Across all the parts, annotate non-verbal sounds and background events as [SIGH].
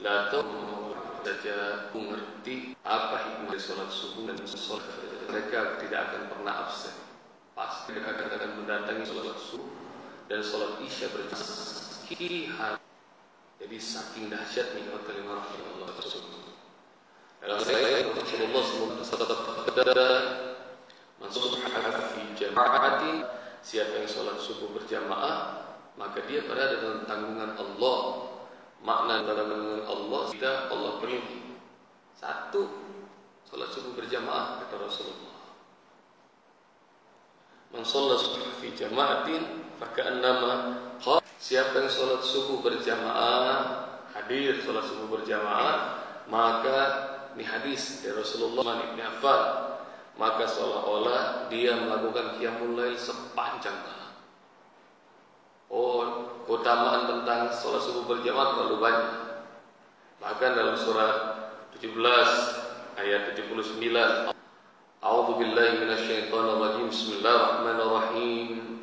La saja mengerti apa hikmah sholat subuh dan sholat mereka tidak akan pernah absen. Pasti mereka akan mendatangi sholat subuh dan sholat isya berjamaah. Jadi saking dahsyatnya kalimat Allah tersebut. Dalam ayat Rasulullah SAW masuk fi jamaatin siapa yang sholat subuh berjamaah maka dia berada dalam tanggungan Allah makna dalam Allah kita Allah penuhi. Satu salat subuh berjamaah kata Rasulullah. Man shalla fi jama'atin faka'annama siapa yang salat subuh berjamaah hadir salat subuh berjamaah maka ini hadis dari Rasulullah bin Affan maka seolah-olah dia melakukan qiyamul lail sepanjang Oh, keutamaan tentang sholat subuh berjamaah terlalu banyak. Bahkan dalam surat 17 ayat 79, A'udzu billahi minasyaitonir rajim. Bismillahirrahmanirrahim.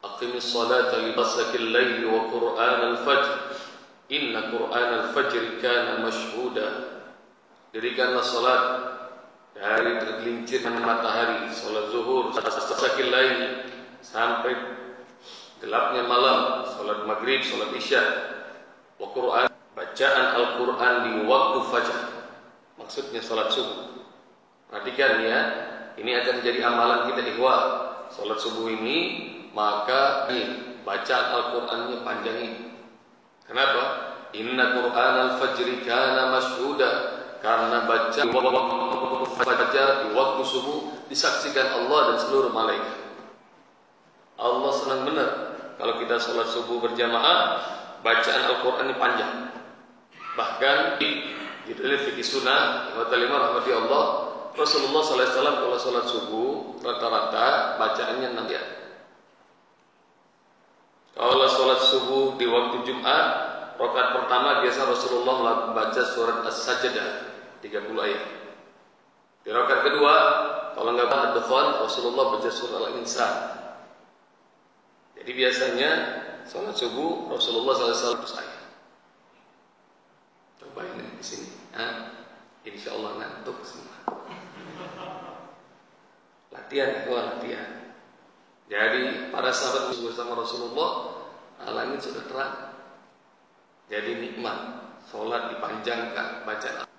Aqimis salata li ghasaqil laili wa qur'anal fajr. Inna qur'anal fajr kana mashhuda. Dirikanlah salat dari tergelincirnya matahari, salat zuhur, laili sampai gelapnya malam, salat maghrib, salat isya, wa Quran, bacaan Al-Quran di waktu fajar. Maksudnya salat subuh. Perhatikan ya, ini akan menjadi amalan kita ihwa. Salat subuh ini maka ini bacaan Al-Qur'annya panjangin. Kenapa? Inna Qur'an al-fajri kana mashhuda karena baca waktu fajar di waktu subuh disaksikan Allah dan seluruh malaikat. Allah senang benar kalau kita sholat subuh berjamaah, bacaan Al-Quran ini panjang. Bahkan di judul fikih sunnah, wa rahmati Allah, Rasulullah SAW kalau sholat subuh rata-rata bacaannya enam ayat. Kalau sholat subuh di waktu Jumat, rokat pertama biasa Rasulullah membaca surat As-Sajdah 30 ayat. Di rokat kedua, kalau nggak ada Rasulullah baca surat Al-Insan jadi biasanya sholat subuh Rasulullah SAW saya. Cobain di sini. Hah? Insya Allah ngantuk semua. Latihan itu latihan. Jadi para sahabat bersama Rasulullah langit sudah terang. Jadi nikmat. Sholat dipanjangkan, baca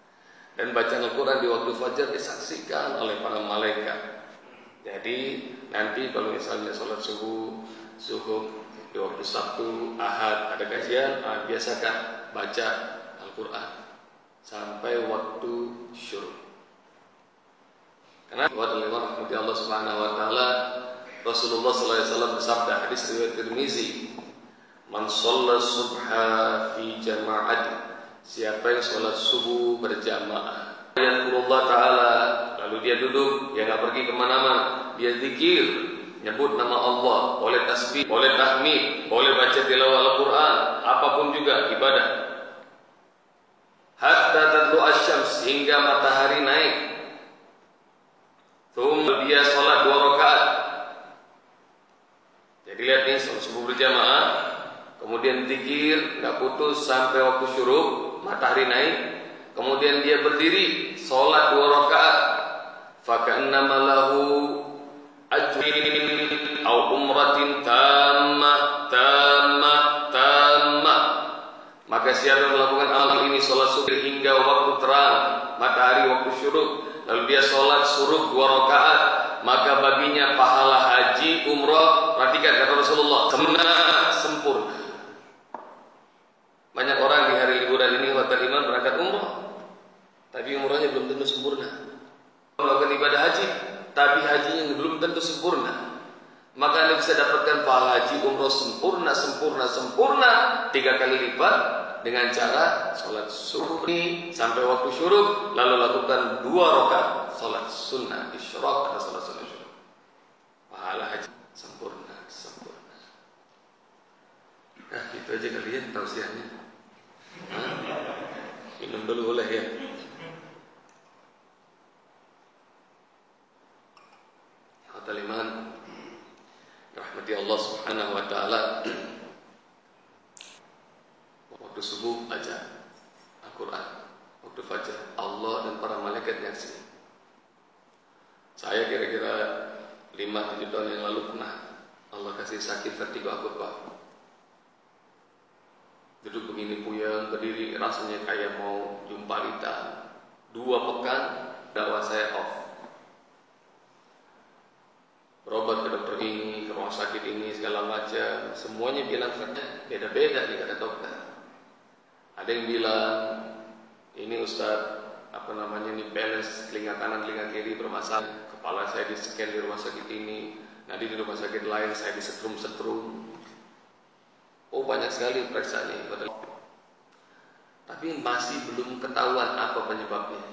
dan baca Al-Quran di waktu fajar disaksikan oleh para malaikat. Jadi nanti kalau misalnya sholat subuh subuh di waktu Sabtu, Ahad ada kajian, ah, biasakan baca Al-Quran sampai waktu syuruk. Karena wa rahmati Allah Subhanahu wa taala Rasulullah wasallam bersabda hadis riwayat Tirmizi, "Man subha fi jama'ati" Siapa yang sholat subuh berjamaah Allah Ta'ala Lalu dia duduk Dia nggak pergi ke mana-mana Dia zikir nyebut nama Allah, boleh tasbih, boleh tahmid, boleh baca tilawah Al-Quran, apa pun juga ibadah. Hatta tadlu asyams hingga matahari naik. Thumma dia sholat dua rakaat. Jadi lihat nih, subuh berjamaah, kemudian zikir, nggak putus sampai waktu syuruk, matahari naik, kemudian dia berdiri, sholat dua rakaat. Faka'annama lahu ajrin au umratin tamah tamah tamah maka siapa yang melakukan amal ini sholat subuh hingga waktu terang matahari waktu syuruk lalu dia sholat suruh dua rakaat maka baginya pahala haji umrah perhatikan kata Rasulullah sempurna sempurna banyak orang di hari liburan ini hotel iman berangkat umrah tapi umrahnya belum tentu sempurna. Melakukan ibadah haji tapi hajinya belum tentu sempurna. Maka Anda bisa dapatkan pahala haji umroh sempurna, sempurna, sempurna tiga kali lipat dengan cara sholat subuh sampai waktu syuruk lalu lakukan dua rakaat sholat sunnah isyrok atau sholat sunnah syuruk. Pahala haji sempurna, sempurna. Nah, itu aja kali ya tausiahnya. Minum dulu boleh ya. Allah Subhanahu wa taala waktu subuh aja Al-Quran waktu fajar Allah dan para malaikat nyaksiin saya kira-kira 5-7 tahun yang lalu pernah Allah kasih sakit vertigo akut pak. Duduk begini puyeng berdiri rasanya kayak mau jumpa lita dua pekan dakwah saya off. Berobat ke dokter ini rumah sakit ini segala macam semuanya bilang beda-beda nih kata dokter. Ada yang bilang ini Ustaz apa namanya ini balance telinga kanan telinga kiri bermasalah. Kepala saya di scan di rumah sakit ini nanti di rumah sakit lain saya disetrum-setrum. Oh banyak sekali periksa nih tapi masih belum ketahuan apa penyebabnya.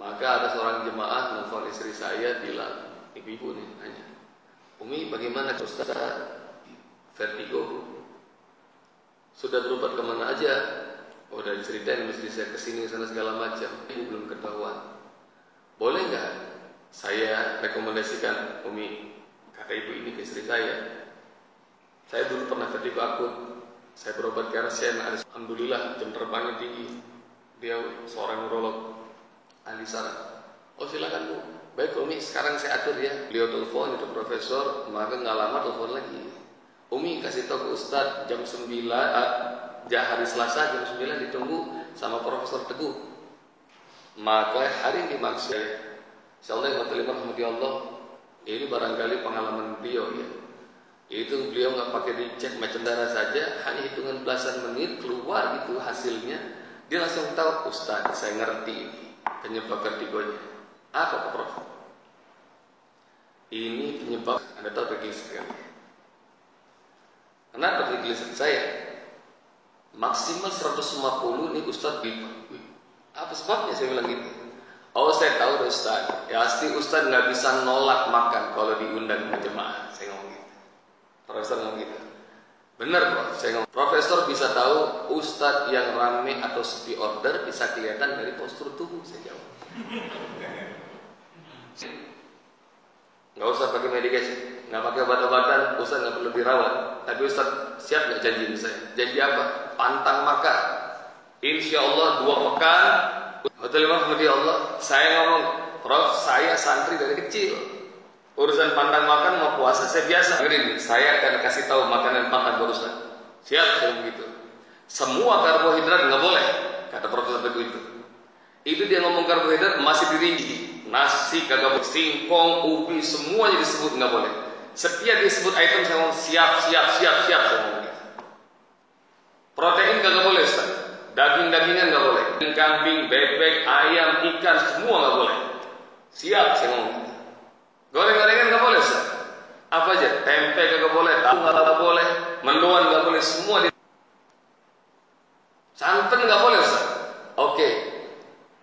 Maka ada seorang jemaah nelfon istri saya bilang ibu-ibu nih nanya Umi bagaimana Ustaz vertigo? Sudah berobat ke mana aja? Oh dari ceritain mesti saya ke sini sana segala macam. Ini belum ketahuan. Boleh nggak saya rekomendasikan Umi kata ibu ini ke istri saya? Saya dulu pernah vertigo akut. Saya berobat ke RSCM Alhamdulillah jam terbangnya tinggi. Dia seorang neurolog ahli oh silakan bu Baik Umi, sekarang saya atur ya. Beliau telepon itu profesor, maka nggak lama telepon lagi. Umi kasih tahu ke Ustadz jam 9 uh, hari Selasa jam 9 ditunggu sama Profesor Teguh. Maka hari ini maksud saya, Insyaallah yang terima rahmati Allah, ini barangkali pengalaman beliau ya. Itu beliau nggak pakai dicek macam darah saja, hanya hitungan belasan menit keluar itu hasilnya, dia langsung tahu Ustadz saya ngerti penyebab vertigonya. Apa Prof? Ini penyebab Anda tahu triglycerid kan? Kenapa triglycerid saya? Maksimal 150 ini Ustaz Apa sebabnya saya bilang gitu? Oh saya tahu Ustaz Ya pasti Ustaz nggak bisa nolak makan Kalau diundang ke jemaah Saya ngomong gitu Profesor ngomong gitu Benar kok, saya ngomong Profesor bisa tahu Ustadz yang rame atau sepi order Bisa kelihatan dari postur tubuh Saya jawab Nggak usah pakai medikasi, nggak pakai obat-obatan, Ustaz nggak perlu dirawat. Tapi Ustaz siap nggak janji saya? Janji apa? Pantang makan. Insya Allah dua pekan. Hotel Imam Allah. Saya ngomong, Prof, saya santri dari kecil. Urusan pantang makan mau puasa saya biasa. Ini saya akan kasih tahu makanan makan barusan. Siap saya begitu. Semua karbohidrat nggak boleh, kata Profesor Teguh itu. Itu dia ngomong karbohidrat masih dirinci nasi kagak boleh, singkong, ubi, semuanya disebut nggak boleh. Setiap disebut item saya mau siap, siap, siap, siap mau gitu. Protein kagak boleh, Ustaz. Daging-dagingan nggak boleh. Kambing, bebek, ayam, ikan, semua nggak boleh. Siap saya ngomong gitu. Goreng-gorengan nggak boleh, Ustaz. Apa aja? Tempe kagak boleh, tahu nggak boleh, mendoan nggak boleh, semua di Santan nggak boleh, Ustaz. Oke.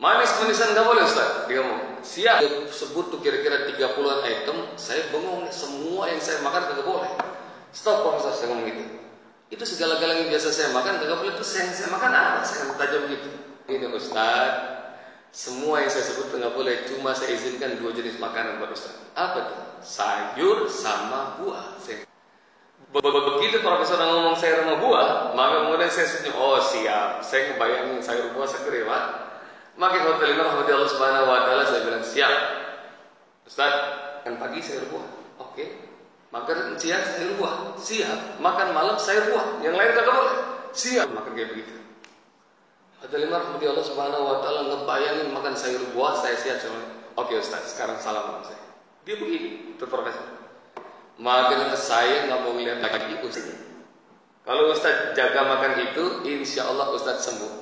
Manis-manisan nggak boleh, Ustaz. Dia ngomong siap. Dia sebut tuh kira-kira 30-an item. Saya bengong semua yang saya makan kagak boleh. Stop profesor saya ngomong gitu. Itu segala-galanya yang biasa saya makan kagak boleh. Itu saya, saya makan apa? Saya tajam gitu. Ini Ustaz. Semua yang saya sebut nggak boleh. Cuma saya izinkan dua jenis makanan buat Ustaz. Apa tuh? Sayur sama buah. Saya begitu profesor ngomong sayur sama buah maka kemudian saya senyum oh siap. Saya kebayangin sayur buah seger ya pak maka lima rahmati Allah subhanahu wa ta'ala saya bilang siap. Ustaz kan pagi saya buah oke. Makan siang saya buah siap. Makan malam saya buah yang lain kagak boleh. Siap. Makan kayak begitu. Lima rahmati Allah subhanahu wa ta'ala ngebayangin makan sayur buah saya siap sama oke Ustaz sekarang salam saya. Dia begini itu profesor maka saya nggak mau lihat lagi Ustaz. Kalau Ustaz jaga makan itu insya Allah Ustaz sembuh.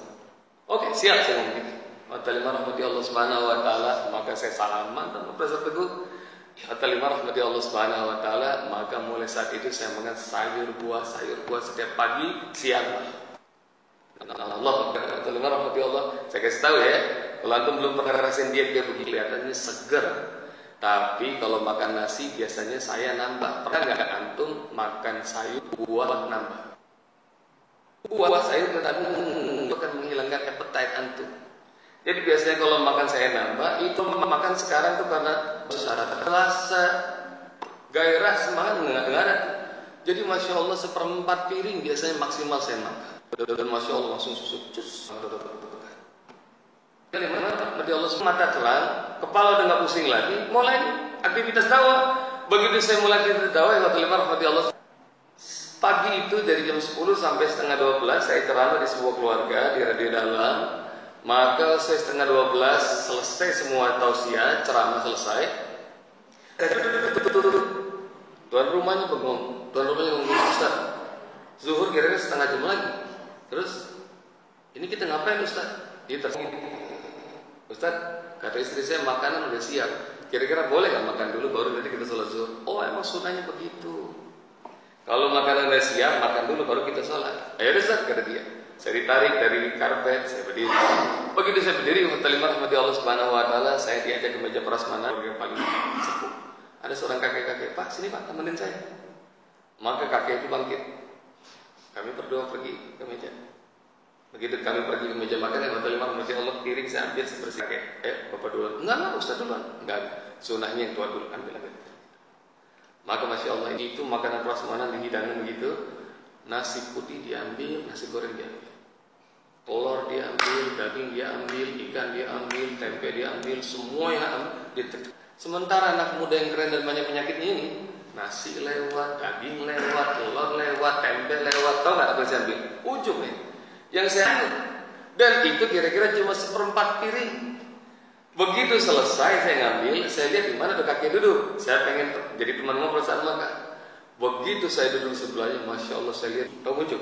Oke siap saya ngomong gitu Hatta rahmati Allah subhanahu wa ta'ala. Maka saya salaman dan Profesor Teguh. Hatta lima rahmati Allah subhanahu wa ta'ala. Maka mulai saat itu saya makan sayur buah Sayur buah setiap pagi siang. Allah Hatta lima rahmati Allah. Saya kasih tahu ya Kalau antum belum pernah rasain diet dia begini Kelihatannya seger. Tapi kalau makan nasi biasanya saya nambah. Pernah nggak antum makan sayur buah nambah? Buah sayur tetapi akan menghilangkan appetite antum jadi biasanya kalau makan saya nambah, itu makan sekarang tuh karena rasa gairah semangat nggak ada. Jadi Masya Allah seperempat piring biasanya maksimal saya makan. Dan Masya Allah langsung susu. Cus. Kalimat Nabi Allah mata terang, kepala udah nggak pusing lagi, mulai aktivitas dakwah. Begitu saya mulai aktivitas dakwah, yang Nabi Allah Pagi itu dari jam 10 sampai setengah 12 saya ceramah di sebuah keluarga di radio dalam. Maka saya setengah 12 selesai semua tausiah, ceramah selesai. Tuan rumahnya bengong, tuan rumahnya bengong Ustaz. Zuhur kira-kira setengah jam lagi. Terus ini kita ngapain Ustaz? Dia Ustaz, kata istri saya makanan udah siap. Kira-kira boleh nggak makan dulu baru nanti kita sholat zuhur? Oh emang sunahnya begitu. Kalau makanan udah siap, makan dulu baru kita sholat. Ayo Ustaz, kata dia. Saya ditarik dari karpet, saya berdiri. Begitu saya berdiri, terima rahmati Allah Subhanahu Wa Taala, saya diajak ke meja prasmanan yang paling sepuh. Ada seorang kakek-kakek, Pak, sini Pak, temenin saya. Maka kakek itu bangkit. Kami berdoa pergi ke meja. Begitu kami pergi ke meja makan yang lima masih Allah piring saya ambil seperti kayak eh bapak duluan enggak enggak ustaz duluan enggak sunahnya yang tua dulu ambil ambil maka masya Allah itu makanan prasmanan dihidangin begitu nasi putih diambil nasi goreng diambil telur diambil daging diambil ikan diambil tempe diambil semua yang ambil sementara anak muda yang keren dan banyak penyakitnya ini nasi lewat daging lewat telur lewat tempe lewat tau nggak apa saya ambil? Ujung nih yang saya dan itu kira-kira cuma seperempat piring. Begitu selesai saya ngambil saya lihat di mana tuh kakek duduk. Saya pengen jadi teman ngobrol saat makan begitu saya duduk sebelahnya masya Allah saya lihat tahu muncul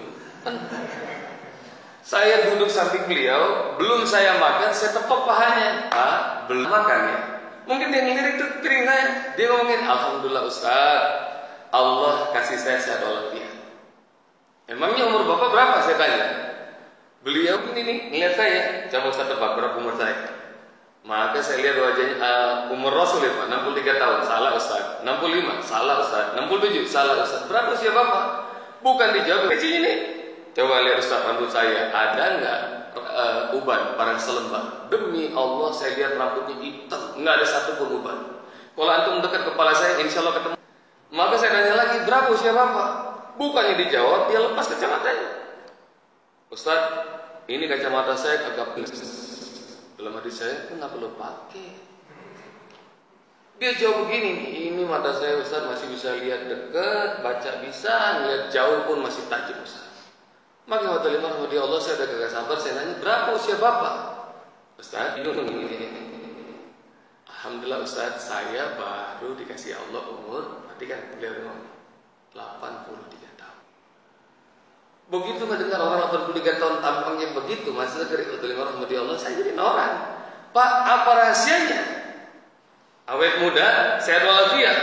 saya duduk samping beliau belum saya makan saya tepuk pahanya. Ah belum makan ya? Mungkin dia ngelirik tuh piring saya dia ngomongin Alhamdulillah Ustaz. Allah kasih saya sehat walafiat. Emangnya umur bapak berapa saya tanya? Beliau ini nih ngeliat saya, coba Ustaz tebak berapa umur saya? Maka saya lihat wajahnya uh, umur Rasul ya Pak, 63 tahun, salah Ustaz. 65, salah Ustaz. 67, salah Ustaz. Berapa usia Bapak? Bukan dijawab. Kecil ini. Coba lihat Ustaz rambut saya, ada nggak uh, uban barang selembar? Demi Allah saya lihat rambutnya hitam, nggak ada satu pun uban. Kalau antum dekat kepala saya, insya Allah ketemu. Maka saya tanya lagi, berapa usia Bapak? Bukannya dijawab, dia lepas kacamatanya. Ustaz, ini kacamata saya agak plus. Dalam hati saya, kenapa lo pakai? Dia jawab begini, ini mata saya Ustaz masih bisa lihat dekat, baca bisa, lihat jauh pun masih tajam Ustaz. Maka waktu lima di Allah saya udah gak sabar, saya nanya berapa usia bapak? Ustaz, Alhamdulillah Ustaz, saya baru dikasih Allah umur, nanti kan beliau ngomong 83 Begitu mendengar orang 83 tahun tampangnya begitu, masih dari orang rahmati Allah, saya jadi norak. Pak, apa rahasianya? Awet muda, sehat walafiat.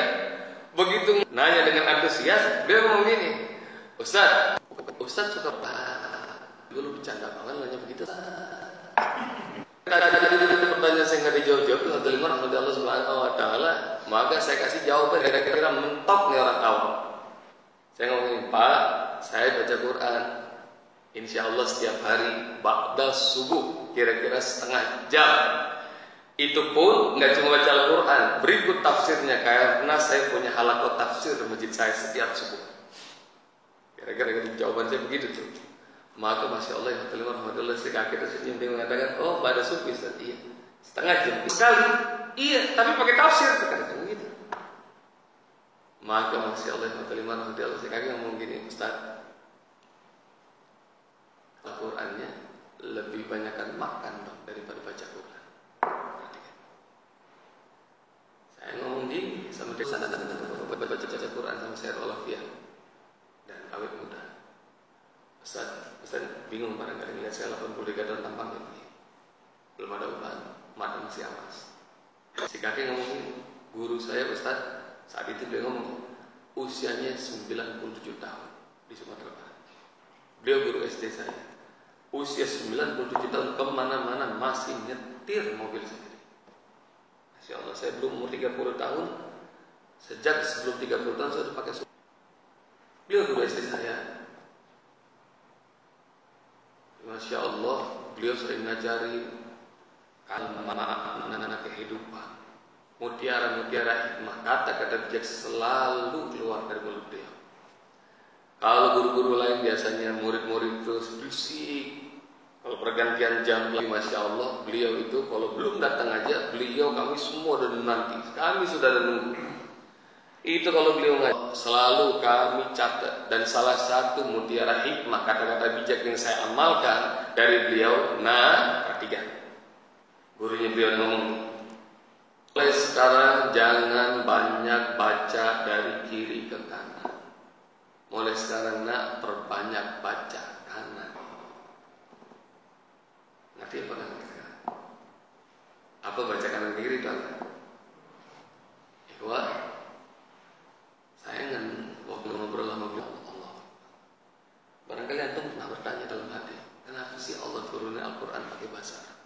Begitu nanya dengan antusias, dia ngomong gini, Ustaz, Ustaz suka pak, dulu bercanda banget nanya begitu. Pertanyaan saya nggak dijawab-jawab, terima rahmati Allah Subhanahu Wa Taala, maka saya kasih jawaban kira-kira mentok nih orang awam. Saya ngomongin Pak, saya baca Quran. Insya Allah setiap hari Ba'da subuh Kira-kira setengah jam Itu pun nggak cuma baca Al-Quran Berikut tafsirnya Karena saya punya halakot tafsir di masjid saya setiap subuh Kira-kira jawaban saya begitu tuh Maka Masya Allah ya Alhamdulillah si kakek tersenyum Dia mengatakan Oh pada subuh Ustaz. Iya. Setengah jam Sekali. Iya Tapi pakai tafsir Kata gitu. Maka Masya Allah ya Alhamdulillah si kakek ngomong gini Ustaz Al-Qurannya lebih banyakkan makan dong daripada baca Quran. Saya ngomong gini sama dia sana baca baca Quran sama saya Olafia dan awet muda. Ustaz, Ustaz bingung barangkali lihat saya 83 tahun tampang ini. Belum ada uban, mata masih awas. Si kakek ngomong guru saya Ustaz saat itu dia ngomong usianya 97 tahun di Sumatera Barat. Beliau guru SD saya usia 97 tahun ke mana-mana masih nyetir mobil sendiri. Masya Allah, saya belum umur 30 tahun. Sejak sebelum 30 tahun saya sudah pakai. Beliau istri saya. Masya Allah, beliau sering ngajari anak-anak kehidupan. Mutiara-mutiara hikmah, kata-kata bijak selalu keluar dari mulut beliau. Kalau guru-guru lain biasanya murid-murid itu berisik. Kalau pergantian jam, masya Allah, beliau itu kalau belum datang aja, beliau kami semua udah nanti, kami sudah nunggu. Itu kalau beliau ngaji, selalu kami catat dan salah satu mutiara hikmah kata-kata bijak yang saya amalkan dari beliau, nah perhatikan. Gurunya beliau ngomong, mulai sekarang jangan banyak baca dari kiri ke kanan. Mulai sekarang nak perbanyak baca Ngerti apa kan? Apa baca kanan kiri itu apa? Saya ingin waktu ngobrol sama Allah. Barangkali antum pernah bertanya dalam hati, kenapa sih Allah turunin Al-Quran pakai bahasa Arab?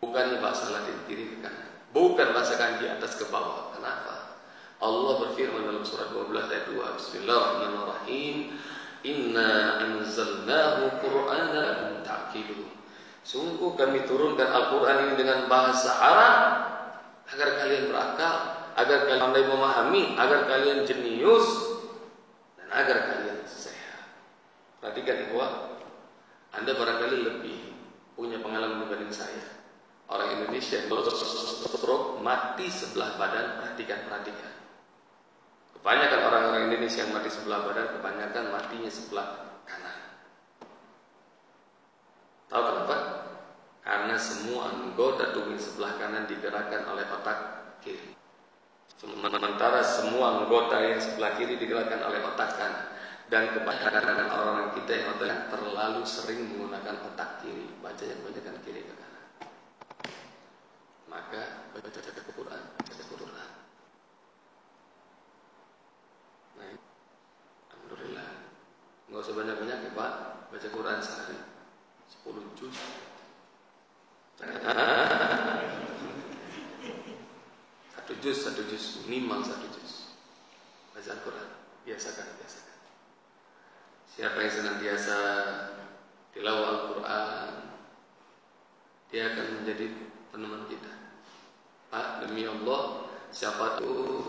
Bukannya bahasa Latin kiri ke kanan, bukan bahasa kanji atas ke bawah. Kenapa? Allah berfirman dalam surat 12 ayat 2 Bismillahirrahmanirrahim Inna anzalnahu qur'anan ta'qiluhu Sungguh kami turunkan Al-Quran ini dengan bahasa Arab agar kalian berakal, agar kalian memahami, agar kalian jenius, dan agar kalian sehat. Perhatikan bahwa Anda barangkali lebih punya pengalaman dibanding saya. Orang Indonesia kalau stroke mati sebelah badan, perhatikan, perhatikan. Kebanyakan orang-orang Indonesia yang mati sebelah badan, kebanyakan matinya sebelah kanan. Tahu kenapa? Karena semua anggota tubuh sebelah kanan digerakkan oleh otak kiri. Sementara semua anggota yang sebelah kiri digerakkan oleh otak kanan. Dan kebanyakan orang-orang kita yang otak terlalu sering menggunakan otak kiri, baca yang kebanyakan kiri ke kanan. Maka baca baca Quran, baca Quran. Nah, Alhamdulillah. Nggak usah banyak-banyak ya Pak, baca Quran sehari 10 juz satu juz, satu juz, minimal satu juz. Baca Al-Quran, biasakan, biasakan. Siapa yang senantiasa tilawah Al-Quran, dia akan menjadi teman kita. Pak, demi Allah, siapa tuh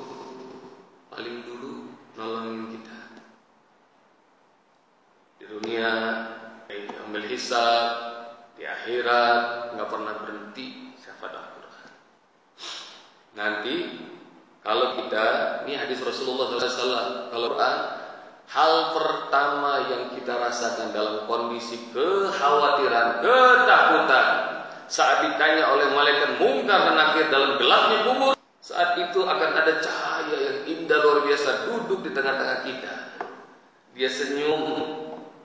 paling dulu nolongin kita. Di dunia, ambil hisab, di akhirat nggak pernah berhenti syafaat Al-Quran. Nanti kalau kita ini hadis Rasulullah SAW kalau Quran hal pertama yang kita rasakan dalam kondisi kekhawatiran, ketakutan saat ditanya oleh malaikat mungkar dan nakir dalam gelapnya kubur saat itu akan ada cahaya yang indah luar biasa duduk di tengah-tengah kita. Dia senyum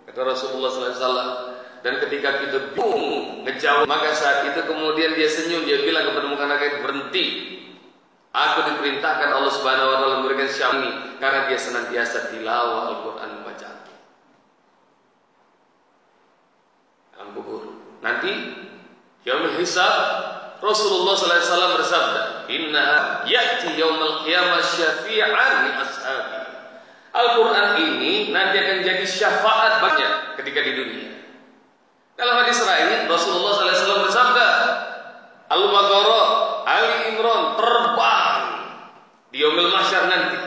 kata Rasulullah SAW dan ketika kita bingung ngejawab, maka saat itu kemudian dia senyum, dia bilang kepada muka berhenti. Aku diperintahkan Allah Subhanahu wa taala memberikan syami karena dia senantiasa tilawah Al-Qur'an membaca. Dalam kubur. Nanti yaumul hisab Rasulullah wasallam bersabda, "Inna ya'ti yaumul qiyamah syafi'an li ashabi." Al-Qur'an ini nanti akan jadi syafaat banyak ketika di dunia. Dalam hadis lain Rasulullah SAW bersabda, Al-Baqarah, Ali Imran terbang di Yomil Masyar nanti.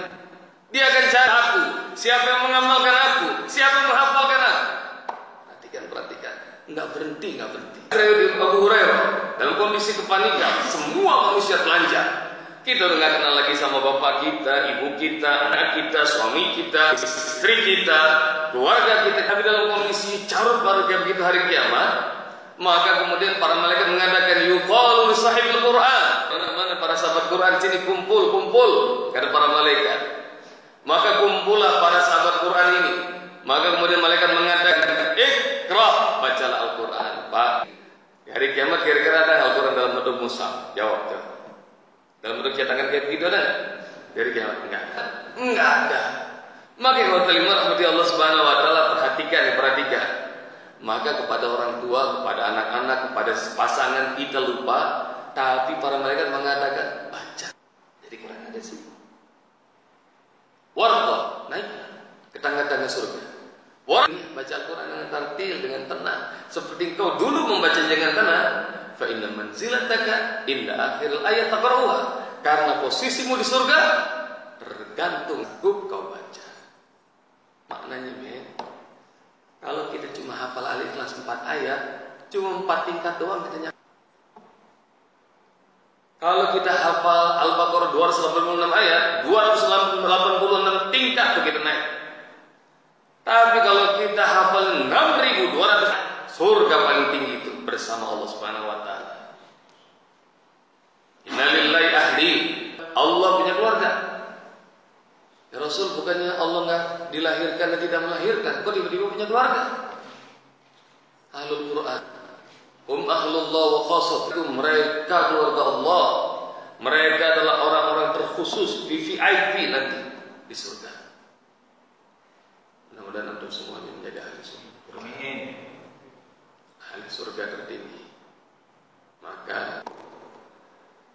Dia akan cari aku, siapa yang mengamalkan aku, siapa yang menghafalkan aku. Perhatikan, perhatikan. Enggak berhenti, enggak berhenti. Abu Hurairah dalam kondisi kepanikan, semua manusia telanjang. Kita udah gak kenal lagi sama bapak kita, ibu kita, anak kita, suami kita, istri kita, keluarga kita. Tapi dalam baru kayak begitu hari kiamat, maka kemudian para malaikat mengatakan yuqalu sahibul Quran. Mana-mana para sahabat Quran sini kumpul, kumpul kata para malaikat. Maka kumpullah para sahabat Quran ini. Maka kemudian malaikat mengatakan, "Iqra, bacalah Al-Qur'an." Pak, hari kiamat kira-kira ada Al-Qur'an dalam bentuk musaf. Jawab, jawab. Dalam bentuk cetakan kayak begitu ada Dari kiamat enggak ada. Enggak ada. Maka kalau terima Allah Subhanahu wa taala perhatikan, perhatikan. Maka kepada orang tua, kepada anak-anak, kepada pasangan kita lupa, tapi para malaikat mengatakan baca. Jadi kurang ada sih. Warta, naik ke tangga-tangga surga. Warta, baca Al-Quran dengan tartil, dengan tenang. Seperti engkau dulu membaca dengan tenang, fa inna manzilataka inda akhir ayat taqra'uha karena posisimu di surga tergantung kau baca maknanya hafal al-ikhlas 4 ayat, cuma 4 tingkat doang katanya. Kalau kita hafal Al-Baqarah 286 ayat, 286 tingkat tuh kita naik. Tapi kalau kita hafal 6200 surga paling tinggi itu bersama Allah Subhanahu wa taala. Innalillahi ahli. Allah punya keluarga. Ya Rasul bukannya Allah nggak dilahirkan dan tidak melahirkan, kok tiba-tiba punya keluarga? Ahlul Quran. Um ahlullah wa khasatuh mereka keluarga Allah. Mereka adalah orang-orang terkhusus di VIP nanti di surga. Mudah-mudahan antum semuanya menjadi ahli surga. Amin. Ahli surga tertinggi. Maka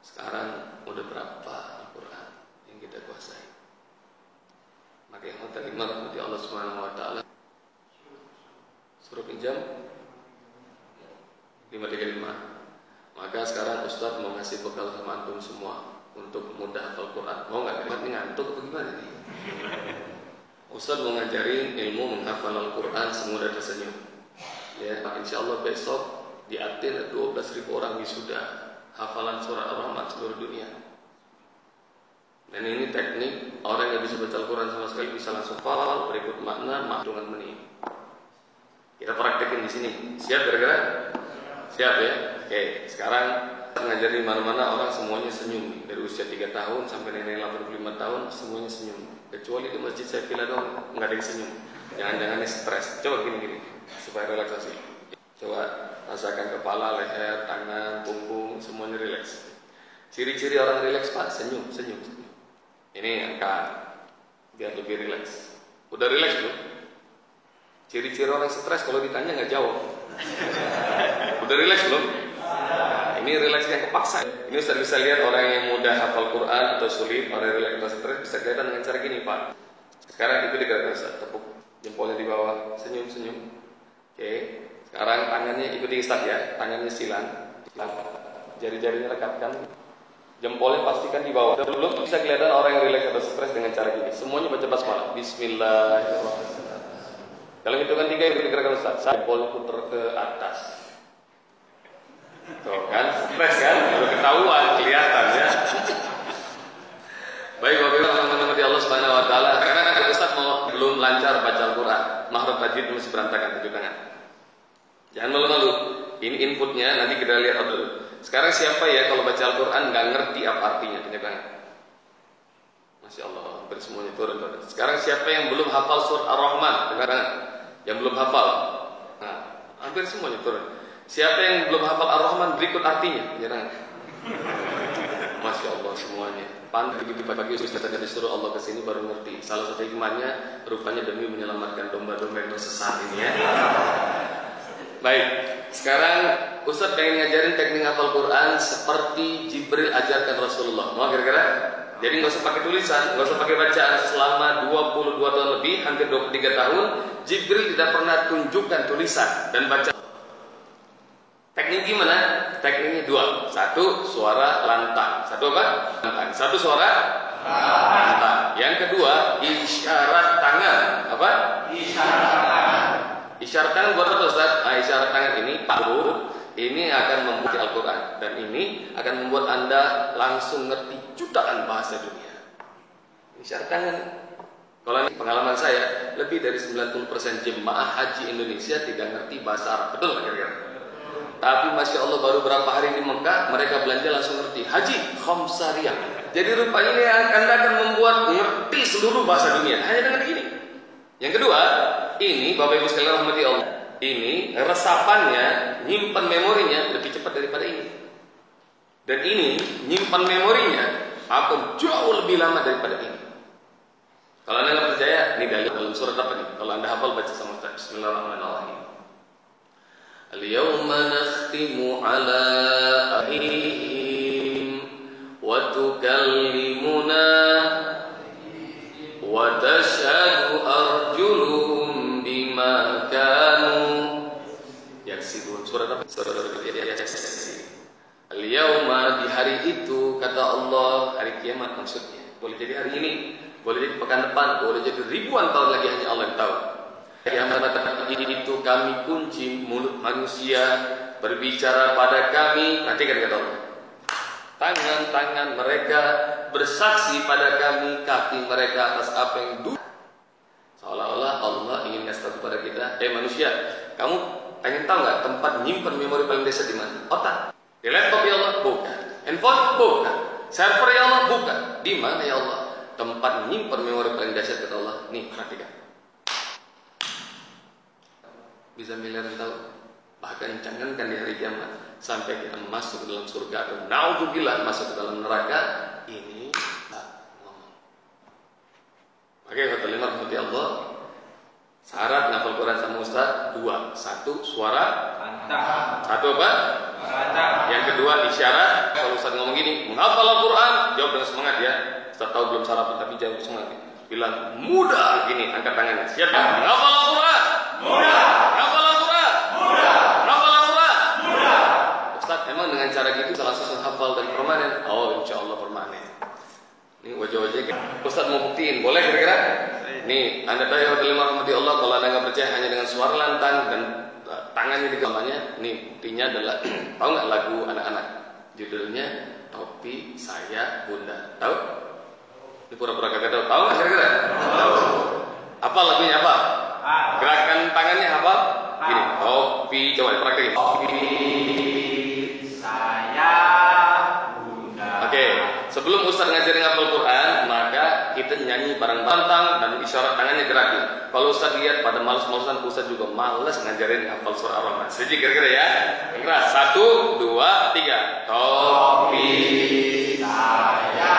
sekarang udah berapa Al-Quran yang kita kuasai? Maka yang terima rahmati Allah Subhanahu wa taala. Suruh pinjam. 535 maka sekarang Ustadz mau ngasih bekal sama antum semua untuk mudah hafal Quran. Mau nggak? Ini ngantuk atau gimana nih? Ustadz mau ngajarin ilmu menghafal Al-Quran semudah tersenyum ya insya Allah besok di Aten 12 ribu orang wisuda. Hafalan surah Ar-Rahman seluruh dunia dan ini teknik orang yang bisa baca Al-Quran sama sekali bisa langsung hafal berikut makna hitungan menit kita praktekin di sini siap kira-kira Siap ya? Oke, sekarang mengajar di mana-mana orang semuanya senyum dari usia 3 tahun sampai nenek 85 tahun semuanya senyum. Kecuali di masjid saya pilih dong nggak ada yang senyum. Jangan-jangan stres. Coba gini-gini supaya relaksasi. Coba rasakan kepala, leher, tangan, punggung semuanya rileks. Ciri-ciri orang rileks pak senyum, senyum. Ini angkat biar lebih rileks. Udah rileks belum? Ciri-ciri orang stres kalau ditanya nggak jawab. Udah rileks belum? Ini rileks yang kepaksa. Ini Ustaz bisa lihat orang yang mudah hafal Quran atau sulit, orang yang rileks atau stres bisa kelihatan dengan cara gini, Pak. Sekarang ikuti gerakan Ustaz, tepuk jempolnya di bawah, senyum-senyum. Oke. Sekarang tangannya ikuti Ustaz ya, tangannya silang. Jari-jarinya lekatkan. Jempolnya pastikan di bawah. Belum bisa kelihatan orang yang rileks atau stres dengan cara gini. Semuanya baca basmalah. Bismillahirrahmanirrahim. Dalam hitungan tiga yang gerakan Ustaz, jempol putar ke atas. Tuh kan, stres kan? Udah ketahuan, kelihatan ya. Baik, Bapak Ibu teman-teman di Allah Subhanahu wa taala. Karena kan Ustaz mau belum lancar baca Al-Qur'an, mahram tajwid masih berantakan tujuh tangan. Jangan malu-malu. Ini inputnya nanti kita lihat dulu. Sekarang siapa ya kalau baca Al-Qur'an nggak ngerti apa artinya? Tangan. Masya Allah, hampir semuanya turun. Sekarang siapa yang belum hafal surat Ar-Rahman? Yang belum hafal. Nah, hampir semuanya turun. Siapa yang belum hafal Ar-Rahman berikut artinya? Jangan. Masya Allah semuanya. Pandai begitu pagi Ustaz disuruh Allah ke sini baru ngerti. Salah satu hikmahnya rupanya demi menyelamatkan domba-domba yang tersesat ini ya. Baik, sekarang Ustaz pengen ngajarin teknik hafal Quran seperti Jibril ajarkan Rasulullah. Mau kira-kira? Jadi nggak usah pakai tulisan, nggak usah pakai bacaan selama 22 tahun lebih, hampir 23 tahun, Jibril tidak pernah tunjukkan tulisan dan bacaan. Teknik gimana? Tekniknya dua. Satu suara lantang. Satu apa? Lantang. Satu suara lantang. Yang kedua isyarat tangan. Apa? Isyarat tangan. Isyarat tangan buat apa Ustaz? Nah, isyarat tangan ini Pak ini akan membuat Al-Quran dan ini akan membuat anda langsung ngerti jutaan bahasa dunia. Isyarat tangan. Kalau ini pengalaman saya, lebih dari 90% jemaah haji Indonesia tidak ngerti bahasa Arab. Betul nggak kira-kira? Tapi Masya Allah baru berapa hari di Mekah Mereka belanja langsung ngerti Haji Khomsariah Jadi rupanya ini Anda akan membuat ngerti seluruh bahasa dunia Hanya dengan ini Yang kedua Ini Bapak Ibu sekalian rahmati Allah ini resapannya, nyimpan memorinya lebih cepat daripada ini. Dan ini nyimpan memorinya akan jauh lebih lama daripada ini. Kalau anda nggak percaya, ini dalil dalam surat apa nih? Kalau anda hafal baca sama ustaz. Bismillahirrahmanirrahim. Al-yawma nakhtimu ala ahihi Al-Yawma di hari itu kata Allah hari kiamat maksudnya boleh jadi hari ini boleh jadi pekan depan boleh jadi ribuan tahun lagi hanya Allah yang tahu Kiamat itu kami kunci mulut manusia berbicara pada kami. Perhatikan kata Allah. Tangan-tangan mereka bersaksi pada kami, kaki mereka atas apa yang dulu. Seolah-olah Allah ingin ngasih tahu kepada kita, eh manusia, kamu pengen tahu nggak tempat nyimpan memori paling dasar di mana? Otak. Di laptop ya Allah, bukan. Handphone, bukan. Server ya Allah, bukan. Di mana ya Allah? Tempat nyimpan memori paling dasar kata Allah. Nih, perhatikan. Bisa miliaran tahun. Bahkan jangankan di hari kiamat sampai kita masuk ke dalam surga atau naudzubillah masuk ke dalam neraka ini ngomong. Oke, kata lima rahmati Allah. Syarat ngapal Quran sama Ustaz dua. Satu suara. Mantap. Satu apa? Yang kedua isyarat. Kalau Ustaz ngomong gini, menghafal Al-Quran, jawab dengan semangat ya. Ustaz tahu belum sarapan tapi jawab semangat. Bilang mudah gini, angkat tangannya. Siap ya? Menghafal Al-Quran. Mudah. Menghafal Al-Quran. Mudah. Menghafal Al-Quran. Mudah. Ustaz, emang dengan cara gitu bisa langsung hafal dan permanen? Oh, insya Allah permanen. Ini wajah-wajah kayak Ustaz mau buktiin, boleh kira-kira? Nih, anda tahu ya lima rahmati Allah kalau anda nggak percaya hanya dengan suara lantang dan tangannya di kepalanya. Nih buktinya adalah [CLEARS THROAT] tahu nggak lagu anak-anak? Judulnya Topi Saya Bunda. Tahu? Ini pura-pura kagak tahu. Tahu nggak kira-kira? Tahu. Apa lagunya apa? Ah. Gerakan tangannya apa? Gini, topi. Coba praktekin. Topi. Saya Bunda. Oke, sebelum Ustaz ngajarin ngapal Quran, maka kita nyanyi bareng bantang dan isyarat tangannya gerakin. Kalau Ustaz lihat pada males-malesan, Ustaz juga males ngajarin ngapal surah Ar-Rahman. Setuju kira-kira ya? Keras. Satu, dua, tiga. Topi. Saya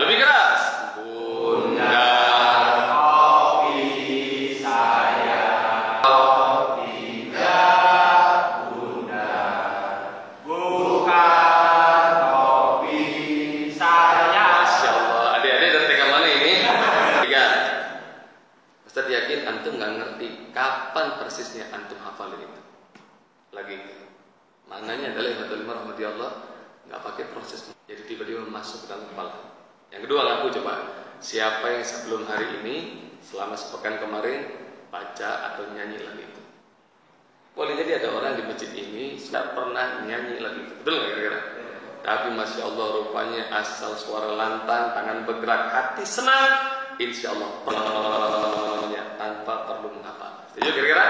Lebih keras. Bunda. Topi saya tidak Bunda Bukan topi saya Masya Allah. Adik-adik dari TK mana ini? Tiga. Ustaz yakin antum nggak ngerti kapan persisnya antum hafalin itu. Lagi. Maknanya adalah yang lima rahmati Allah nggak pakai proses. Jadi tiba-tiba masuk ke dalam kepala. Yang kedua ngaku coba. Siapa yang sebelum hari ini selama sepekan kemarin baca atau nyanyi lagu itu? Boleh jadi ada orang di masjid ini sudah pernah nyanyi lagu itu. Betul nggak kira-kira? Tapi masya Allah rupanya asal suara lantang, tangan bergerak, hati senang, insya Allah tanpa perlu menghafal. Setuju kira-kira?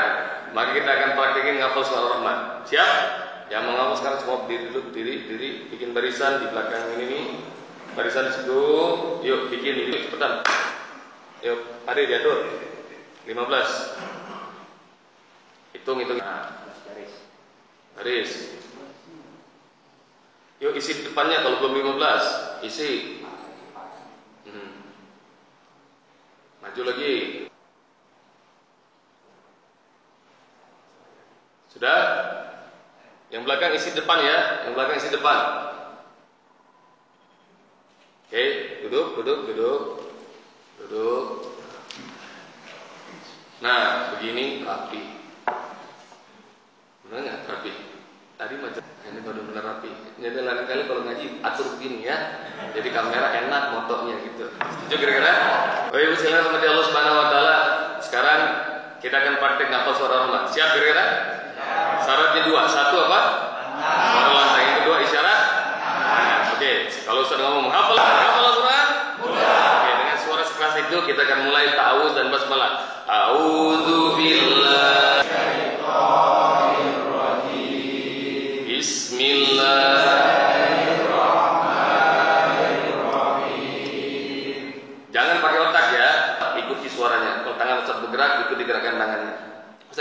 Maka kita akan praktekin ngafal suara Rahman. Siap? Yang mau ngafal sekarang semua berdiri dulu, berdiri, berdiri, bikin barisan di belakang ini nih. Barisan di situ. Yuk bikin, yuk cepetan. Yuk, hari diatur. 15. Hitung, hitung. Nah, garis Baris. Yuk isi depannya kalau belum 15, isi. Hmm. Maju lagi. Sudah? Yang belakang isi depan ya, yang belakang isi depan. Oke, duduk, duduk, duduk. Duduk. Nah, begini rapi. Benar nggak rapi? Tadi macam ini baru benar rapi. Jadi lain kali kalau ngaji atur begini ya. Jadi kamera enak motonya gitu. Setuju kira-kira? Oh iya, silakan sama Allah Subhanahu Wa Taala. Sekarang kita akan praktek nafas suara Rahman. Siap kira-kira? Syaratnya dua. Satu apa? Suara lantang. Yang kedua isyarat. Oke. Kalau Ustaz ngomong menghafal, menghafal Al-Quran. Oke. Dengan suara sekeras itu kita akan mulai ta'awuz dan basmalah. A'udzu billah.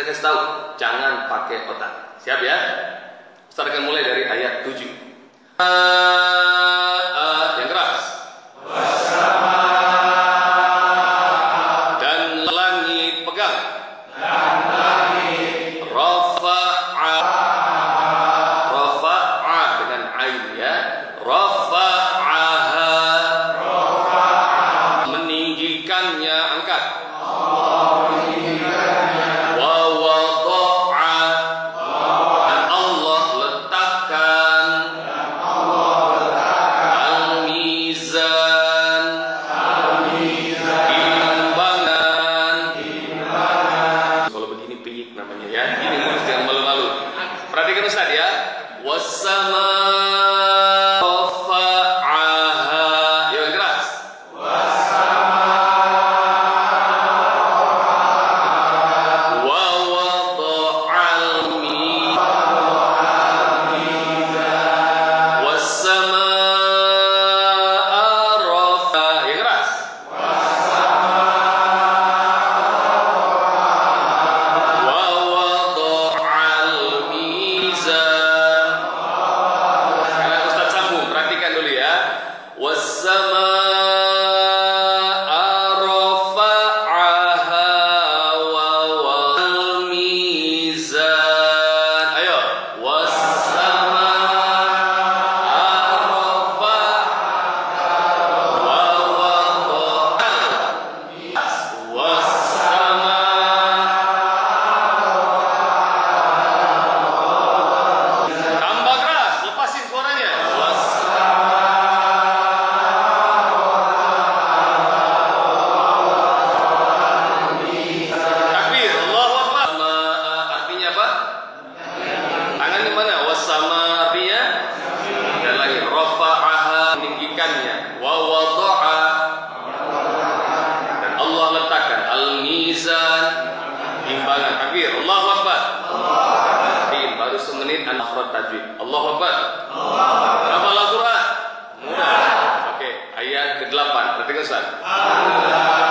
Kasih tahu, jangan pakai otak. Siap ya? Ustaz akan mulai dari ayat 7. Ayat ke-8. Perhatikan Ustaz. Agar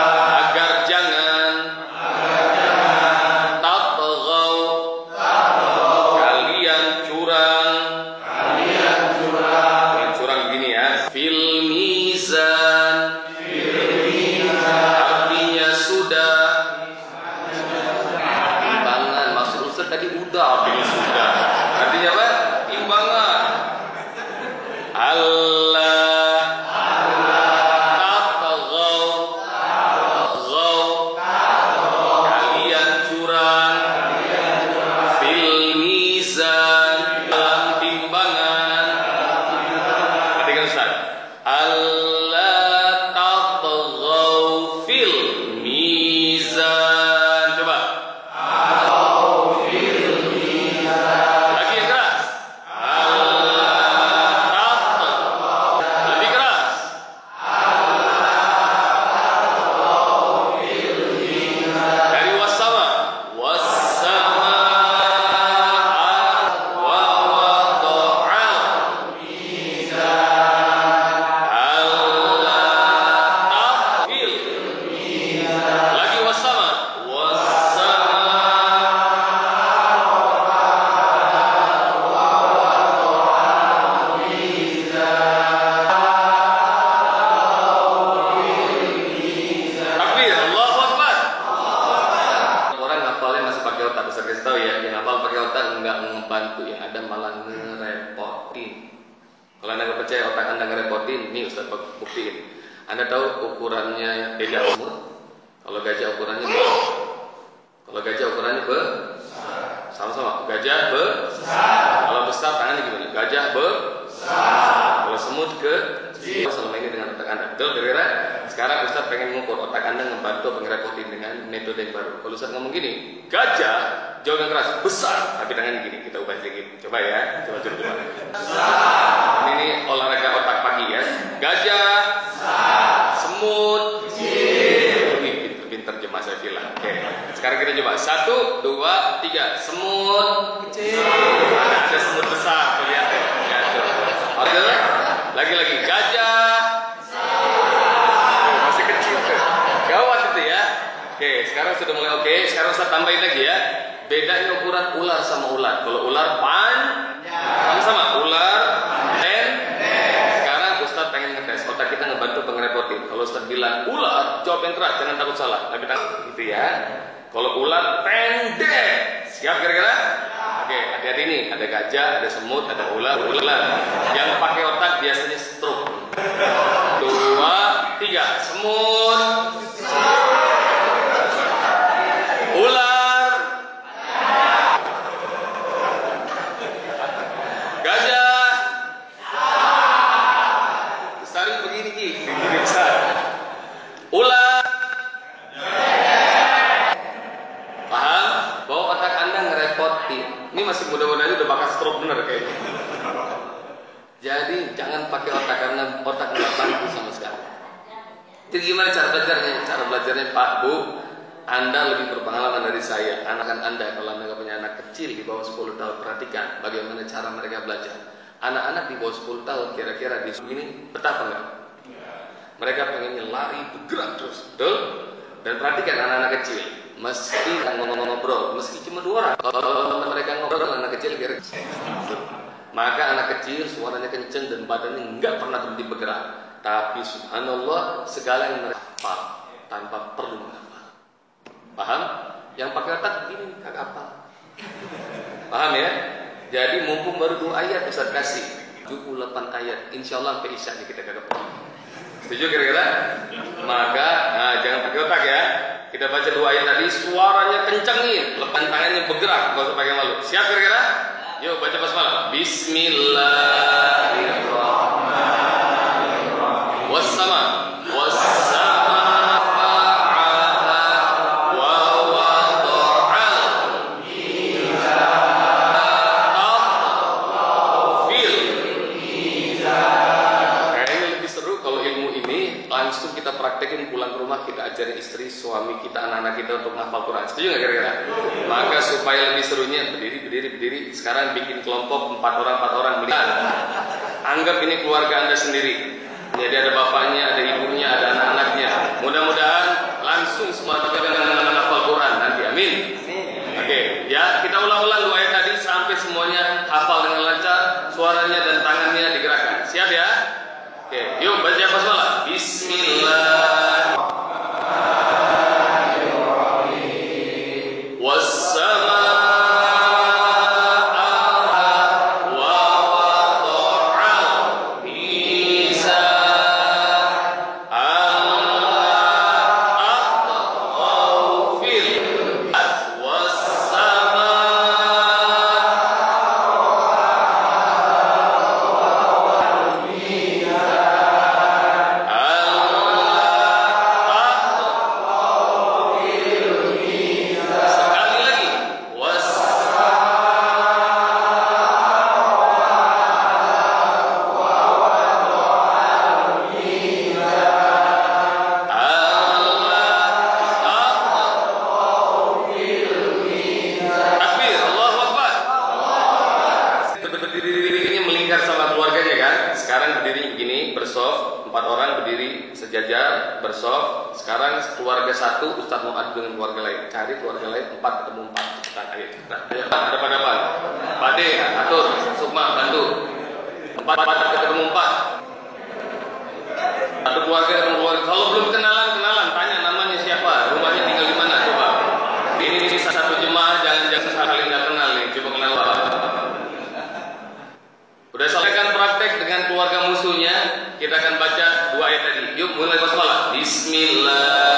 kasih tahu ya yang ngapal pakai otak nggak membantu yang ada malah ngerepotin. Kalau anda nggak percaya otak anda ngerepotin nih Ustaz buktiin. Anda tahu ukurannya beda umur? Kalau gajah ukurannya berapa? kalau gajah ukurannya be sama-sama. Gajah be kalau besar tangannya gimana? Gajah be kalau semut ke selama ini dengan otak anda. Betul kira-kira sekarang Ustaz pengen mengukur otak anda membantu pengerepotin dengan metode yang baru. Kalau Ustaz ngomong gini gajah jauh yang keras besar. Tapi tangannya gini kita ubah sedikit. Coba ya coba coba coba. Ini, ini olahraga otak pagi ya. Gajah semut ini pinter-pinter jemaah saya bilang. Oke. Sekarang kita coba. Satu dua tiga. Semut kecil. Ada semut besar tuh lihat deh ya, tuh. Oke. lagi-lagi gajah Tuh, masih kecil tuh gawat itu ya oke sekarang sudah mulai oke sekarang tambahin lagi ya. Bedanya ukuran ular sama ular. Kalau ular pan sama-sama ular pen sekarang Ustaz pengen ngetes otak kita ngebantu pengerepotin. Kalau Ustaz bilang ular jawab yang keras jangan takut salah. Tapi tak gitu ya. Kalau ular pendek. Siap kira-kira? Oke hati-hati nih. Ada gajah ada semut ada ular ular. Yang pakai otak biasanya stroke. Dua tiga. Semut ular gajah besar begini ki begini besar ular paham bahwa otak anda ngerepotin ini masih mudah-mudahan udah bakas stroke bener kayaknya. Jadi jangan pakai otak karena otak nggak bantu sama sekali. Jadi gimana cara belajarnya? Cara belajarnya Pak Bu, Anda lebih berpengalaman dari saya. Anak-anak Anda kalau Anda punya anak kecil di bawah 10 tahun perhatikan bagaimana cara mereka belajar. Anak-anak di bawah 10 tahun di sini betapa enggak? Mereka pengennya lari bergerak terus, betul? Dan perhatikan anak-anak kecil, meski ngobrol, meski cuma dua orang, kalau mereka ngobrol anak kecil kira maka anak kecil suaranya kenceng dan badannya enggak pernah berhenti bergerak. Tapi subhanallah segala yang mereka hafal tanpa perlu menghafal. Paham? Yang pakai otak ini kagak hafal. Paham ya? Jadi mumpung baru dua ayat Ustaz kasih 78 ayat Insya Allah sampai isya kita kagak paham Setuju kira-kira? Maka nah, jangan pakai otak ya. Kita baca dua ayat tadi, suaranya kencengin, lepas tangannya bergerak, gak usah pakai malu. Siap kira-kira? Yuk baca basmalah. Bismillahirrahmanirrahim. Langsung kita praktekin pulang ke rumah kita ajarin istri, suami kita, anak-anak kita untuk menghafal Quran. Setuju nggak kira-kira? Maka supaya lebih serunya berdiri, berdiri, berdiri. Sekarang bikin kelompok empat orang, empat orang. Berdiri. Anggap ini keluarga anda sendiri. Jadi ada bapaknya, ada ibunya, ada anak-anaknya. Mudah-mudahan langsung semua kita menghafal Quran nanti. Amin. Cari keluarga lain, empat ketemu empat. Cepetan, ayo cepetan. Ayo, ada pada apa? Pade, atur, Sukma, bantu. Empat, empat ketemu empat. Satu keluarga ketemu keluarga. Kalau belum kenalan, kenalan. Tanya namanya siapa, rumahnya tinggal di mana, coba. Ini, ini satu jemaah, jangan-jangan saling nggak kenal nih. Coba kenal Pak. Udah selesai praktek dengan keluarga musuhnya, kita akan baca dua ayat tadi. Yuk mulai basmalah. Bismillahirrahmanirrahim.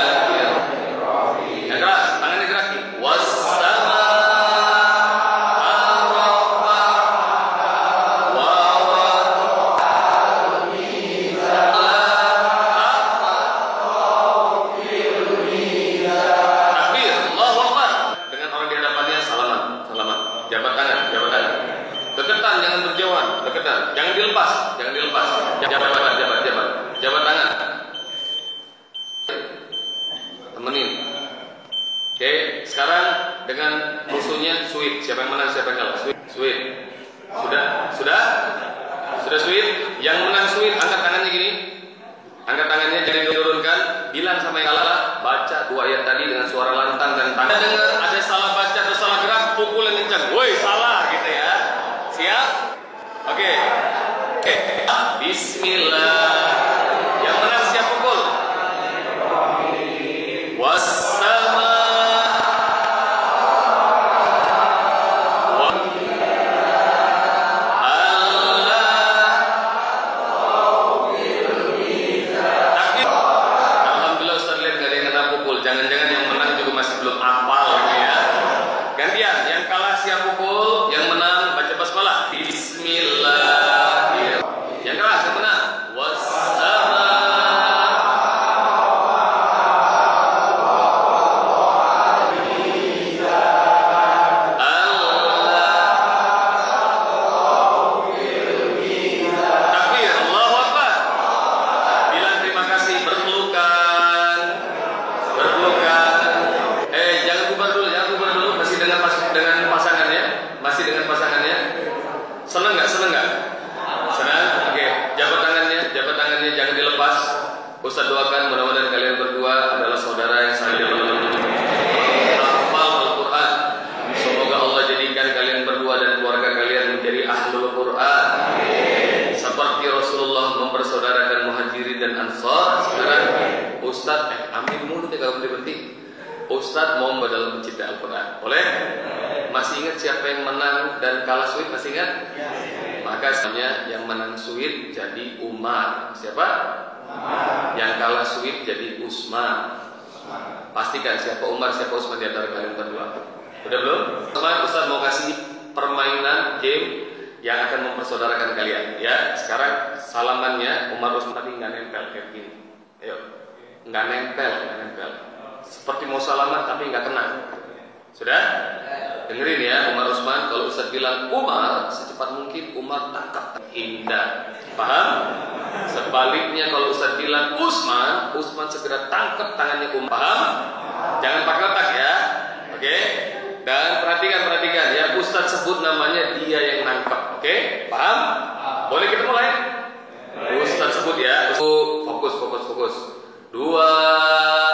Ayo, nggak nempel, nggak nempel. Seperti mau salaman tapi nggak kena. Sudah? Dengerin ya Umar Usman Kalau Ustaz bilang Umar Secepat mungkin Umar tangkap Indah Paham? Sebaliknya kalau Ustaz bilang Usman Usman segera tangkap tangannya Umar Paham? Jangan pakai otak ya Oke? Dan perhatikan perhatikan ya Ustaz sebut namanya dia yang nangkap Oke? Paham? Boleh kita mulai? Ustaz sebut ya Fokus fokus fokus. Dua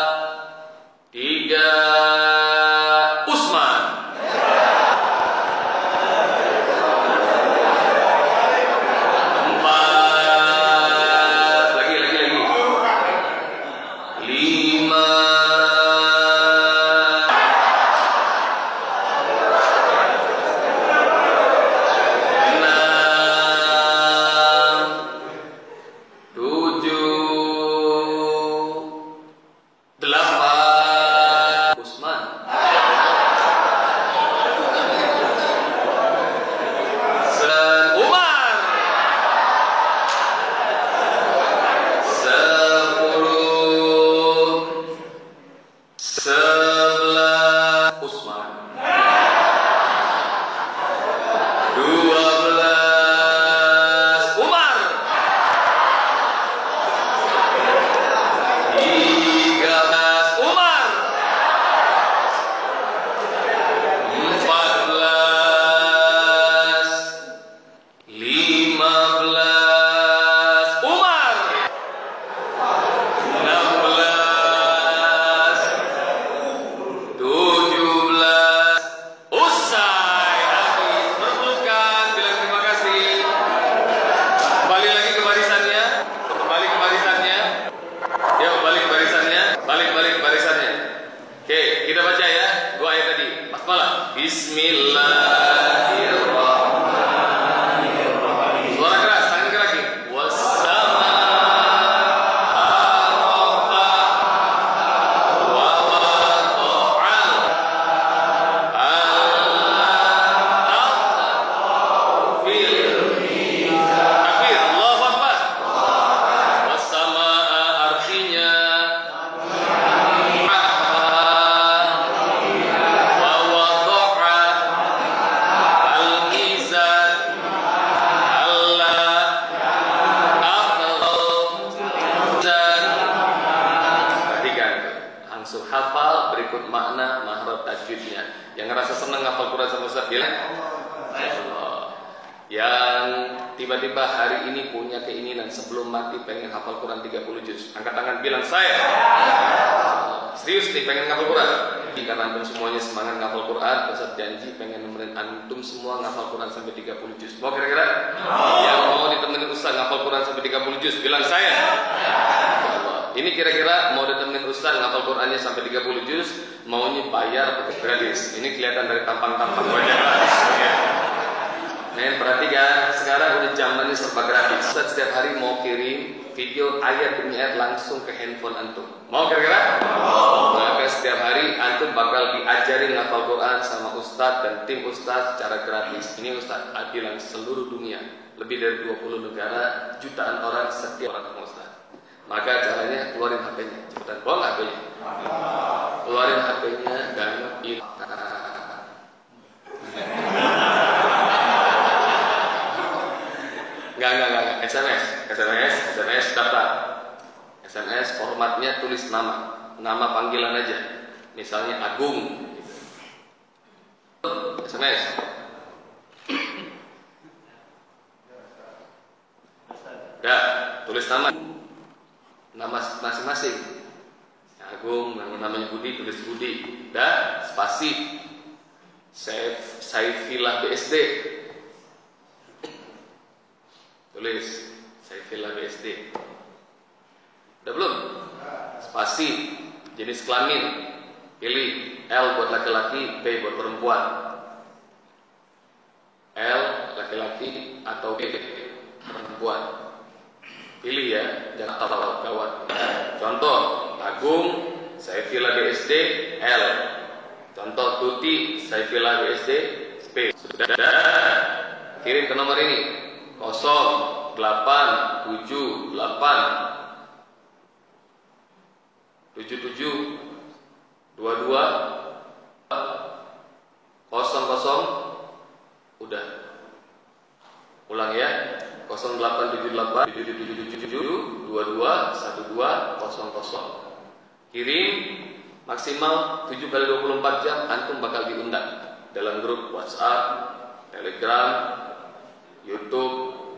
juz Bilang saya ini kira-kira mau ditemenin Ustaz ngapal Qur'annya sampai 30 juz, maunya bayar pakai gratis. Ini kelihatan dari tampang-tampang wajah. Men, perhatikan, sekarang udah zamannya serba gratis. Ustaz setiap hari mau kirim video ayat demi ayat langsung ke handphone antum. Mau kira-kira? Maka setiap hari antum bakal diajarin ngapal Quran sama Ustaz dan tim Ustaz secara gratis. Ini Ustaz bilang seluruh dunia. Lebih dari 20 negara, jutaan orang setiap orang sama Ustaz. Maka caranya keluarin HP-nya. Cepetan, nggak HP-nya? Keluarin HP-nya dan enggak, enggak, enggak. SMS, SMS, SMS daftar. SMS formatnya tulis nama, nama panggilan aja. Misalnya Agung. SMS. Tulis nama. Nama masing-masing. Agung nama namanya Budi tulis Budi. Dan spasi. Saif Saifillah BSD tulis Saifillah BSD udah belum? Spasi jenis kelamin. Pilih L buat laki-laki P buat perempuan. L laki-laki atau B perempuan pilih ya jangan tahu gawat. Contoh Agung saya villa BSD L. Contoh Tuti saya villa BSD SP sudah. Kirim ke nomor ini. 0878 77 22 00 udah. Ulang ya 0878 7777 22 12 00 kirim maksimal 7 kali 24 jam antum bakal diundang dalam grup WhatsApp, Telegram, YouTube,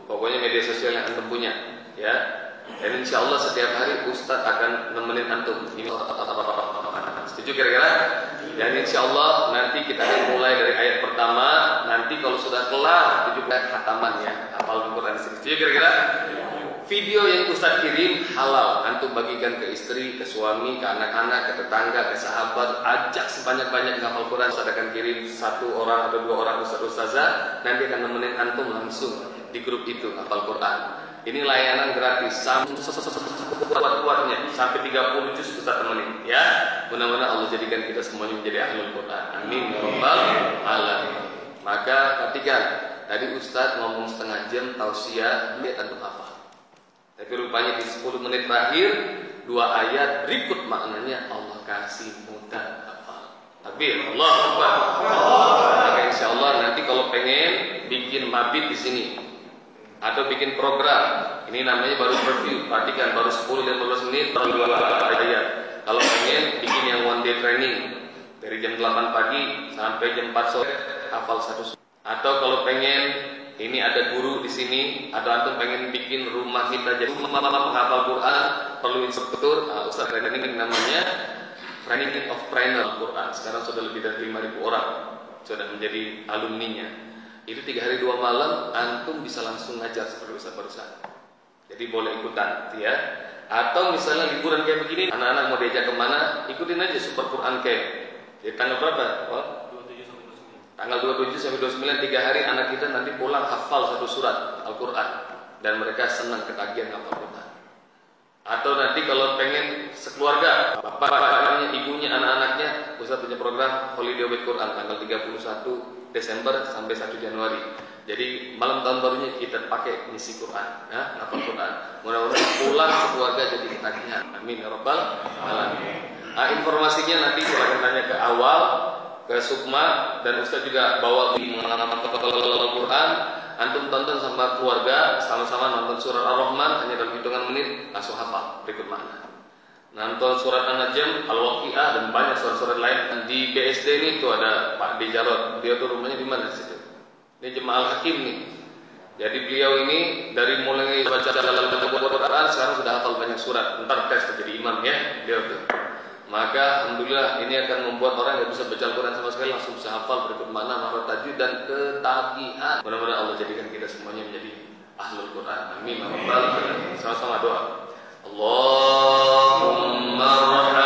pokoknya media sosial yang antum punya ya. Dan insya Allah setiap hari Ustadz akan nemenin antum. Ini setuju kira-kira? Dan insya Allah nanti kita akan mulai dari ayat pertama. Nanti kalau sudah kelar 17 hataman ya, hafal Al-Quran. Setuju kira-kira? Video yang Ustaz kirim halal, antum bagikan ke istri, ke suami, ke anak-anak, ke tetangga, ke sahabat, ajak sebanyak-banyak hafal Quran. Ustaz akan kirim satu orang atau dua orang Ustaz Ustazah, nanti akan nemenin antum langsung di grup itu hafal Quran. Ini layanan gratis sampai kuat-kuatnya sampai 30 juz Ustaz temenin ya. Mudah-mudahan Allah jadikan kita semuanya menjadi ahlul Quran. Amin ya rabbal alamin. Maka perhatikan, tadi Ustaz ngomong setengah jam tausiah, lihat antum hafal. Tapi rupanya di 10 menit terakhir dua ayat berikut maknanya Allah kasih mudah hafal. Tapi Allah Akbar. Maka insya Allah nanti kalau pengen bikin mabit di sini atau bikin program, ini namanya baru preview. Perhatikan baru 10 15 menit baru dua ayat. Kalau pengen bikin yang one day training dari jam 8 pagi sampai jam 4 sore hafal satu. Atau kalau pengen ini ada guru di sini, ada antum pengen bikin rumah kita jadi rumah penghafal Quran, perlu instruktur. Nah, Ustaz training namanya training of trainer Quran. Sekarang sudah lebih dari 5000 orang sudah menjadi alumninya. Itu tiga hari dua malam, antum bisa langsung ngajar seperti Ustaz barusan. Jadi boleh ikutan, ya. Atau misalnya liburan kayak begini, anak-anak mau diajak ke mana, ikutin aja Super Quran Camp. Jadi tanggal berapa? Oh, Tanggal 27 sampai 29 tiga hari anak kita nanti pulang hafal satu surat Al-Quran dan mereka senang ketagihan hafal Quran. Atau nanti kalau pengen sekeluarga, bapaknya, ibunya, anak-anaknya, Ustaz punya program Holiday with Quran tanggal 31 Desember sampai 1 Januari. Jadi malam tahun barunya kita pakai misi Quran, ya, hafal Quran. Mudah-mudahan pulang sekeluarga jadi ketagihan. Amin ya rabbal alamin. Nah, informasinya nanti silakan tanya ke awal ke Sukma dan Ustaz juga bawa pengalaman Al-Quran antum tonton sama keluarga sama-sama nonton surat Ar-Rahman hanya dalam hitungan menit langsung hafal berikut nonton surat An-Najm Al-Waqi'ah dan banyak surat-surat lain di BSD ini tuh ada Pak Dejarot dia tuh rumahnya di mana situ ini Jemaah Al-Hakim nih jadi beliau ini dari mulai baca dalam Al-Quran sekarang sudah hafal banyak surat ntar tes jadi imam ya dia tuh maka alhamdulillah ini akan membuat orang yang bisa baca Al-Quran sama sekali langsung bisa hafal berikut mana mahfad tajwid dan ketagihan. Mudah-mudahan Allah jadikan kita semuanya menjadi ahlul Quran. Amin. Sama-sama doa. Allahumma rahmat